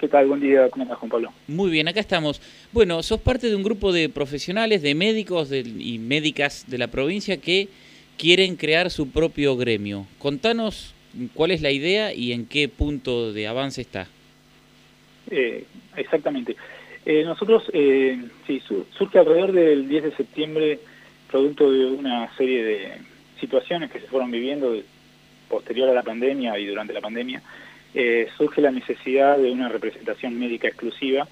¿Qué tal? Buen día, ¿cómo estás, Juan Pablo? Muy bien, acá estamos. Bueno, sos parte de un grupo de profesionales, de médicos y médicas de la provincia que quieren crear su propio gremio. Contanos cuál es la idea y en qué punto de avance está. Eh, exactamente. Eh, nosotros, eh, sí, surge alrededor del 10 de septiembre, producto de una serie de situaciones que se fueron viviendo posterior a la pandemia y durante la pandemia, eh, surge la necesidad de una representación médica exclusiva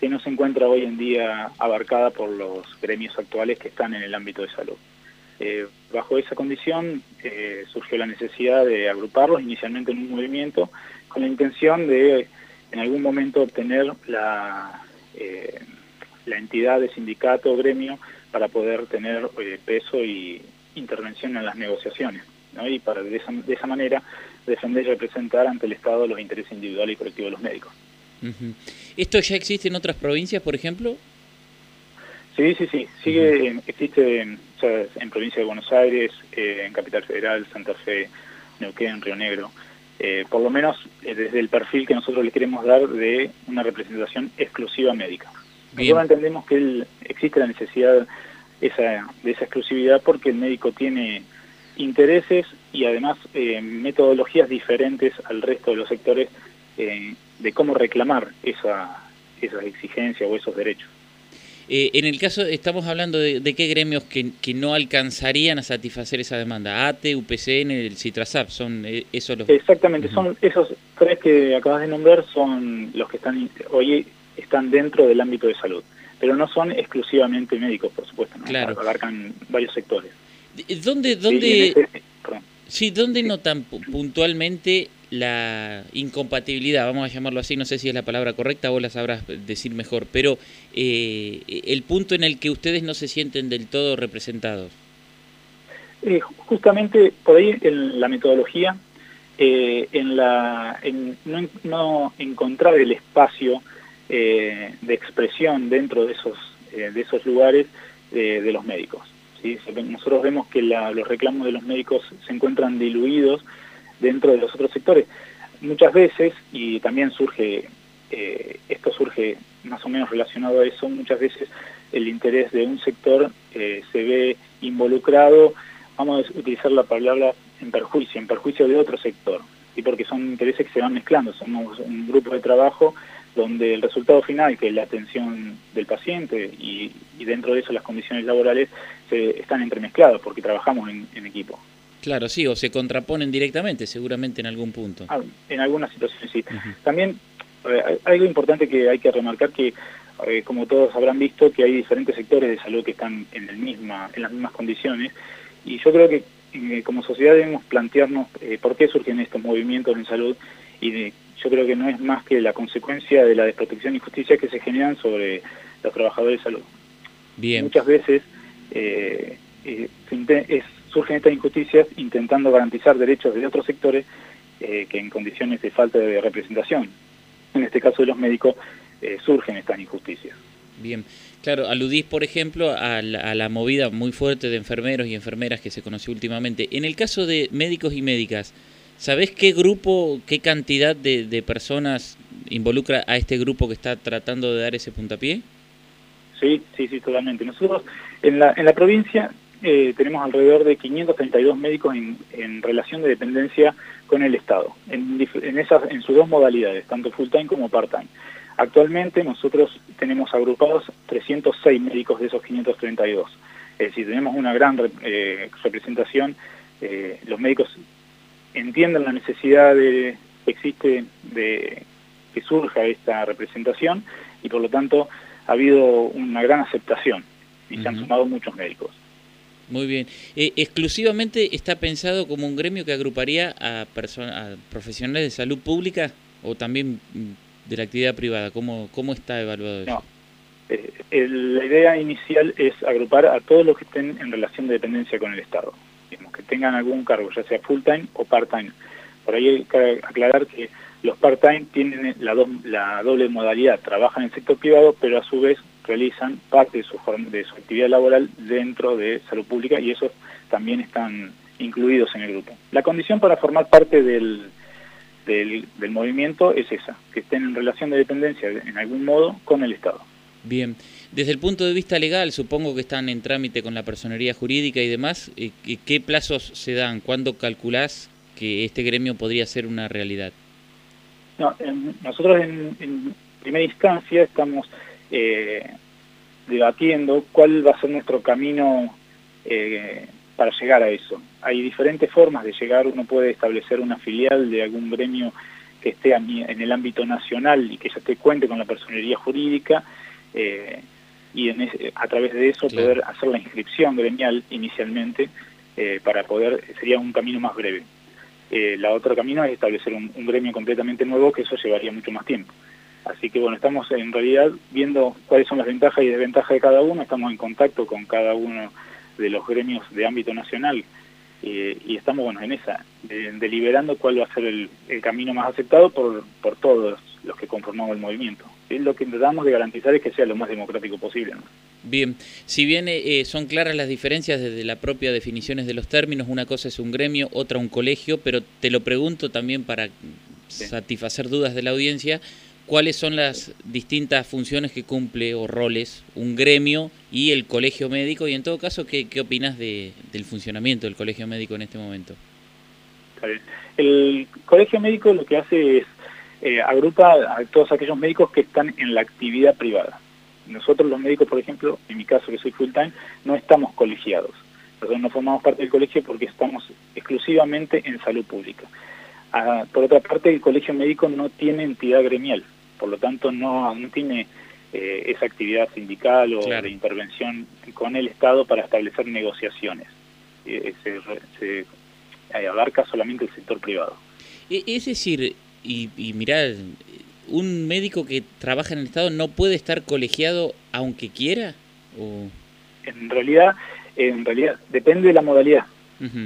que no se encuentra hoy en día abarcada por los gremios actuales que están en el ámbito de salud. Eh, bajo esa condición eh, surgió la necesidad de agruparlos inicialmente en un movimiento con la intención de en algún momento obtener la, la entidad de sindicato o gremio para poder tener peso y intervención en las negociaciones y para de esa, de esa manera defender y representar ante el Estado los intereses individuales y colectivos de los médicos. ¿Esto ya existe en otras provincias, por ejemplo? Sí, sí, sí. Sigue, existe en, provincia de Buenos Aires, eh, en Capital Federal, Santa Fe, Neuquén, Río Negro. Eh, por lo menos eh, desde el perfil que nosotros le queremos dar de una representación exclusiva médica. Nosotros entendemos que existe la necesidad esa, de esa exclusividad porque el médico tiene intereses y además eh, metodologías diferentes al resto de los sectores eh, de cómo reclamar esa, esas exigencias o esos derechos. Eh, en el caso, estamos hablando de, qué gremios que, que, no alcanzarían a satisfacer esa demanda. ATE, UPCN, el Citrasap, son esos los... Exactamente, son esos tres que acabas de nombrar son los que están hoy están dentro del ámbito de salud, pero no son exclusivamente médicos, por supuesto, claro. abarcan varios sectores. ¿Dónde, dónde, sí, ¿dónde notan puntualmente la incompatibilidad, vamos a llamarlo así, no sé si es la palabra correcta, vos la sabrás decir mejor, pero eh, el punto en el que ustedes no se sienten del todo representados? Eh, justamente por ahí en la metodología, eh, en, la, no, encontrar el espacio de expresión dentro de esos, de esos lugares de los médicos. Nosotros vemos que los reclamos de los médicos se encuentran diluidos dentro de los otros sectores. Muchas veces, y también surge, eh, esto surge más o menos relacionado a eso, muchas veces el interés de un sector eh, se ve involucrado, vamos a utilizar la palabra en perjuicio, en perjuicio de otro sector, y porque son intereses que se van mezclando, somos un grupo de trabajo donde el resultado final, que es la atención del paciente y, dentro de eso las condiciones laborales, se, están entremezclados porque trabajamos en, equipo. Claro, sí, o se contraponen directamente, seguramente en algún punto. Ah, en algunas situaciones, sí. También, algo importante que hay que remarcar que, eh, como todos habrán visto, que hay diferentes sectores de salud que están en, el misma, en las mismas condiciones, y yo creo que eh, como sociedad debemos plantearnos eh, por qué surgen estos movimientos en salud y de yo creo que no es más que la consecuencia de la desprotección y justicia que se generan sobre los trabajadores de salud. Bien. Muchas veces eh, eh, surgen estas injusticias intentando garantizar derechos de otros sectores eh, que en condiciones de falta de representación, en este caso de los médicos, surgen estas injusticias. Bien, claro, aludís, por ejemplo, a la, movida muy fuerte de enfermeros y enfermeras que se conoció últimamente. En el caso de médicos y médicas, ¿Sabés qué grupo, qué cantidad de, personas involucra a este grupo que está tratando de dar ese puntapié? Sí, sí, sí, totalmente. Nosotros en la, en la provincia eh, tenemos alrededor de 532 médicos en, relación de dependencia con el Estado, en, en, esas, en sus dos modalidades, tanto full-time como part-time. Actualmente nosotros tenemos agrupados 306 médicos de esos 532. Es decir, tenemos una gran eh, representación. Eh, los médicos entienden la necesidad de, que existe de que surja esta representación y por lo tanto ha habido una gran aceptación y se han sumado muchos médicos. Muy bien. Eh, ¿Exclusivamente está pensado como un gremio que agruparía a, a profesionales de salud pública o también mm, de la actividad privada? ¿Cómo, cómo está evaluado eso? No. Eh, la idea inicial es agrupar a todos los que estén en relación de dependencia con el Estado que tengan algún cargo, ya sea full-time o part-time. Por ahí hay que aclarar que los part-time tienen la, la doble modalidad, trabajan en el sector privado, pero a su vez realizan parte de su, de su actividad laboral dentro de salud pública y esos también están incluidos en el grupo. La condición para formar parte del, del, movimiento es esa, que estén en relación de dependencia en algún modo con el Estado. Bien, desde el punto de vista legal, supongo que están en trámite con la personería jurídica y demás, ¿qué plazos se dan? ¿Cuándo calculás que este gremio podría ser una realidad? No, nosotros en, primera instancia estamos eh, debatiendo cuál va a ser nuestro camino eh, para llegar a eso. Hay diferentes formas de llegar, uno puede establecer una filial de algún gremio que esté en el ámbito nacional y que ya esté cuente con la personería jurídica eh, y a través de eso poder hacer la inscripción gremial inicialmente eh, para poder, sería un camino más breve. Eh, la otro camino es establecer un, un, gremio completamente nuevo que eso llevaría mucho más tiempo. Así que bueno, estamos en realidad viendo cuáles son las ventajas y desventajas de cada uno, estamos en contacto con cada uno de los gremios de ámbito nacional eh, y estamos bueno en esa, deliberando cuál va a ser el, camino más aceptado por, por todos los que conformamos el movimiento. Lo que tratamos de garantizar es que sea lo más democrático posible. Bien, si bien eh, son claras las diferencias desde la propia definiciones de los términos, una cosa es un gremio, otra un colegio, pero te lo pregunto también para satisfacer dudas de la audiencia, cuáles son las distintas funciones que cumple o roles un gremio y el colegio médico y en todo caso, ¿qué, qué opinas de, del funcionamiento del colegio médico en este momento? El colegio médico lo que hace es eh, agrupa a todos aquellos médicos que están en la actividad privada. Nosotros los médicos, por ejemplo, en mi caso que soy full time, no estamos colegiados. Nosotros no formamos parte del colegio porque estamos exclusivamente en salud pública. Ah, por otra parte, el colegio médico no tiene entidad gremial por lo tanto no, tiene eh, esa actividad sindical o de intervención con el Estado para establecer negociaciones. Eh, se, se eh, abarca solamente el sector privado. E, es decir, y, y mirá, ¿un médico que trabaja en el Estado no puede estar colegiado aunque quiera? ¿O? En realidad, en realidad depende de la modalidad.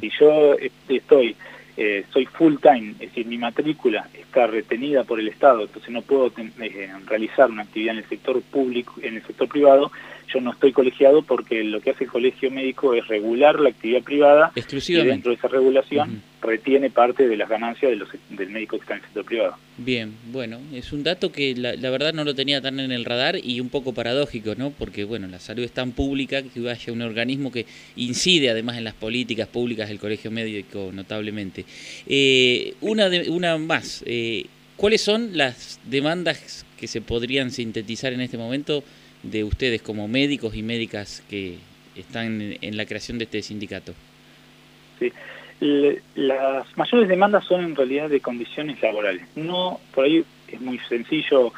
Si yo estoy eh, soy full time, es decir, mi matrícula está retenida por el Estado, entonces no puedo eh, realizar una actividad en el sector público, en el sector privado, yo no estoy colegiado porque lo que hace el colegio médico es regular la actividad privada y dentro de esa regulación retiene parte de las ganancias de los, del médico que está en el sector privado. Bien, bueno, es un dato que la, verdad no lo tenía tan en el radar y un poco paradójico, ¿no? Porque, bueno, la salud es tan pública que haya un organismo que incide además en las políticas públicas del colegio médico notablemente. Eh, una, de, una más, eh, ¿cuáles son las demandas que se podrían sintetizar en este momento de ustedes como médicos y médicas que están en, la creación de este sindicato? Sí, las mayores demandas son en realidad de condiciones laborales. No, por ahí es muy sencillo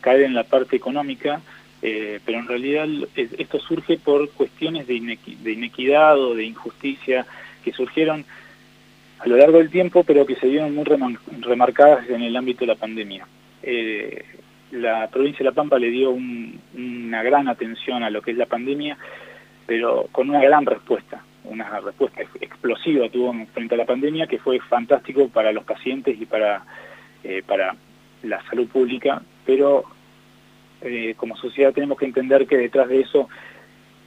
caer en la parte económica, eh, pero en realidad esto surge por cuestiones de, inequidad o de injusticia que surgieron a lo largo del tiempo, pero que se vieron muy remarcadas en el ámbito de la pandemia. Eh, la provincia de La Pampa le dio una gran atención a lo que es la pandemia, pero con una gran respuesta, una respuesta explosiva tuvo frente a la pandemia que fue fantástico para los pacientes y para, eh, para la salud pública, pero eh, como sociedad tenemos que entender que detrás de eso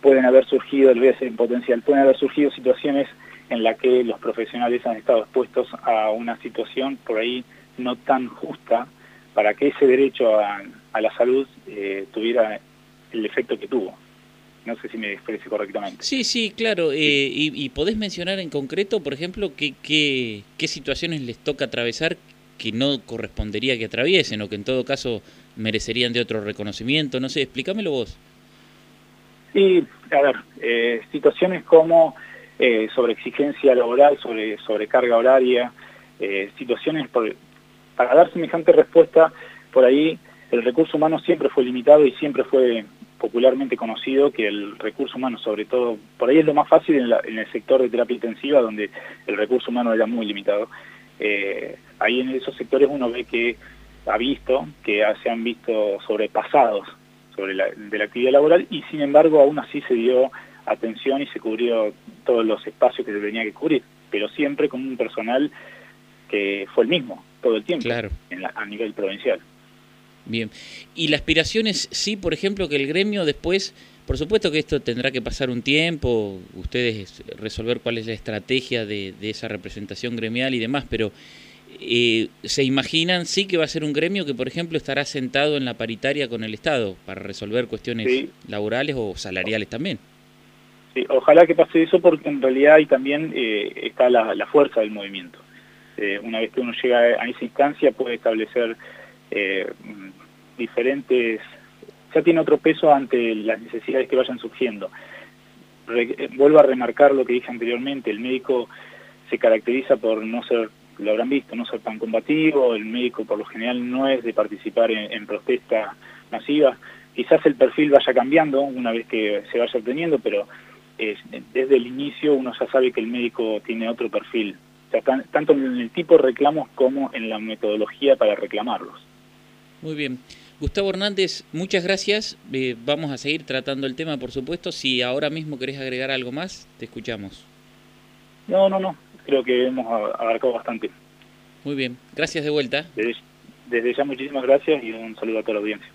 pueden haber surgido, el en potencial, pueden haber surgido situaciones en las que los profesionales han estado expuestos a una situación por ahí no tan justa para que ese derecho a, la salud eh, tuviera el efecto que tuvo. No sé si me expresé correctamente. Sí, sí, claro. Eh, y, podés mencionar en concreto, por ejemplo, qué, qué, qué situaciones les toca atravesar que no correspondería que atraviesen o que en todo caso merecerían de otro reconocimiento? No sé, explícamelo vos. Sí, a ver, eh, situaciones como eh, sobre exigencia laboral, sobre sobrecarga horaria, eh, situaciones por, para dar semejante respuesta, por ahí el recurso humano siempre fue limitado y siempre fue popularmente conocido que el recurso humano, sobre todo, por ahí es lo más fácil en, el sector de terapia intensiva, donde el recurso humano era muy limitado. Eh, ahí en esos sectores uno ve que ha visto, que se han visto sobrepasados sobre la, de la actividad laboral y sin embargo aún así se dio atención y se cubrió todos los espacios que se tenía que cubrir, pero siempre con un personal que fue el mismo todo el tiempo a nivel provincial. Bien. ¿Y la aspiración es, sí, por ejemplo, que el gremio después, por supuesto que esto tendrá que pasar un tiempo, ustedes resolver cuál es la estrategia de, esa representación gremial y demás, pero eh, ¿se imaginan sí que va a ser un gremio que, por ejemplo, estará sentado en la paritaria con el Estado para resolver cuestiones laborales o salariales también? Sí, ojalá que pase eso porque en realidad ahí también eh, está la, fuerza del movimiento. Eh, una vez que uno llega a esa instancia puede establecer diferentes, ya tiene otro peso ante las necesidades que vayan surgiendo. vuelvo a remarcar lo que dije anteriormente, el médico se caracteriza por no ser lo habrán visto, no ser tan combativo, el médico por lo general no es de participar en, protestas masivas, quizás el perfil vaya cambiando una vez que se vaya obteniendo, pero desde el inicio uno ya sabe que el médico tiene otro perfil, tanto en el tipo de reclamos como en la metodología para reclamarlos. Muy bien. Gustavo Hernández, muchas gracias. Eh, vamos a seguir tratando el tema, por supuesto. Si ahora mismo querés agregar algo más, te escuchamos. No, no, no creo que hemos abarcado bastante. Muy bien, gracias de vuelta. Desde, desde ya muchísimas gracias y un saludo a toda la audiencia.